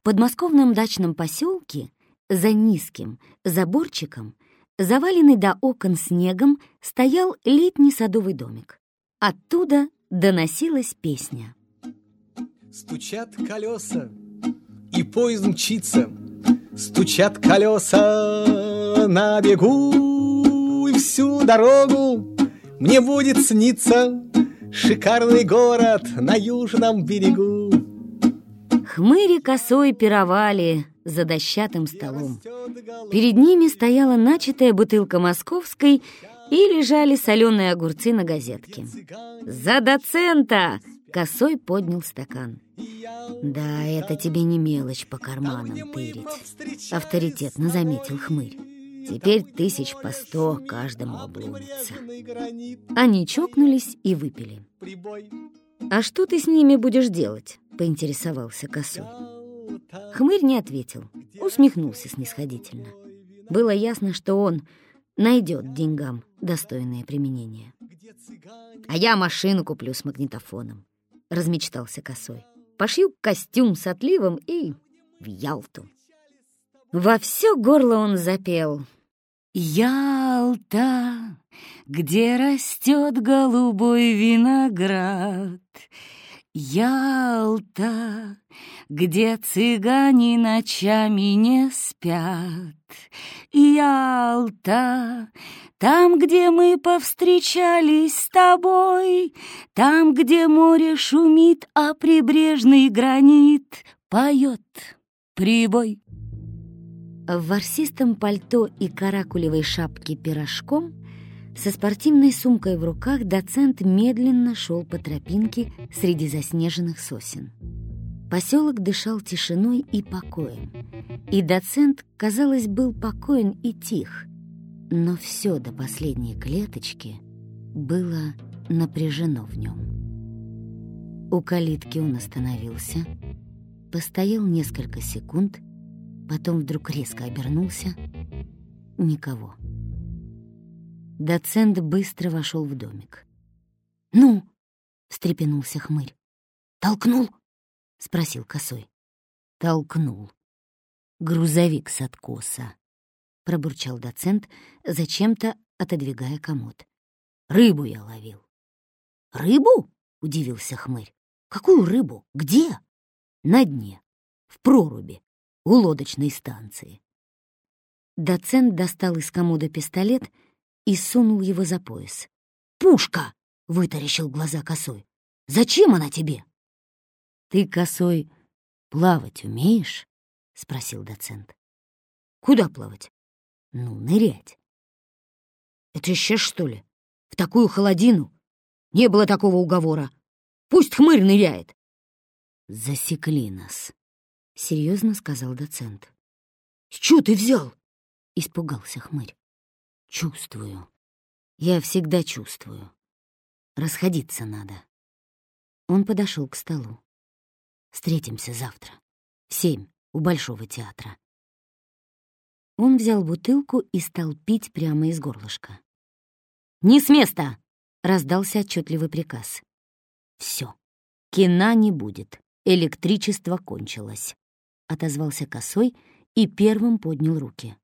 В подмосковном дачном поселке за низким заборчиком, заваленный до окон снегом, стоял летний садовый домик. Оттуда доносилась песня. Стучат колеса, и поезд мчится, Стучат колеса на бегу, И всю дорогу мне будет сниться Шикарный город на южном берегу. Хмыри косой пировали за дощатым столом. Перед ними стояла начатая бутылка московской и лежали соленые огурцы на газетке. «За доцента!» — косой поднял стакан. «Да, это тебе не мелочь по карманам тырить», — авторитетно заметил хмырь. Теперь тысяч по сто каждому обломится. Они чокнулись и выпили. «А что ты с ними будешь делать?» — поинтересовался косой. Хмырь не ответил, усмехнулся снисходительно. Было ясно, что он найдет деньгам достойное применение. «А я машину куплю с магнитофоном», — размечтался косой. «Пошью костюм с отливом и в Ялту». Во все горло он запел. «Ялта, где растет голубой виноград, Ялта, где цыгане ночами не спят, Ялта, там, где мы повстречались с тобой, Там, где море шумит, а прибрежный гранит Поет прибой. В ворсистом пальто и каракулевой шапке пирожком со спортивной сумкой в руках доцент медленно шел по тропинке среди заснеженных сосен. Поселок дышал тишиной и покоем, и доцент, казалось, был покоен и тих, но все до последней клеточки было напряжено в нем. У калитки он остановился, постоял несколько секунд — Потом вдруг резко обернулся. Никого. Доцент быстро вошел в домик. «Ну?» — встрепенулся хмырь. «Толкнул?» — спросил косой. «Толкнул. Грузовик с откоса», — пробурчал доцент, зачем-то отодвигая комод. «Рыбу я ловил». «Рыбу?» — удивился хмырь. «Какую рыбу? Где?» «На дне, в проруби у лодочной станции. Доцент достал из комода пистолет и сунул его за пояс. «Пушка!» — вытаращил глаза косой. «Зачем она тебе?» «Ты, косой, плавать умеешь?» — спросил доцент. «Куда плавать?» «Ну, нырять». «Это еще что ли? В такую холодину? Не было такого уговора. Пусть хмырь ныряет!» «Засекли нас», — серьезно сказал доцент. «С чего ты взял?» — испугался хмырь. «Чувствую. Я всегда чувствую. Расходиться надо». Он подошел к столу. «Встретимся завтра. В семь у Большого театра». Он взял бутылку и стал пить прямо из горлышка. «Не с места!» — раздался отчетливый приказ. Все, кино не будет, электричество кончилось отозвался косой и первым поднял руки.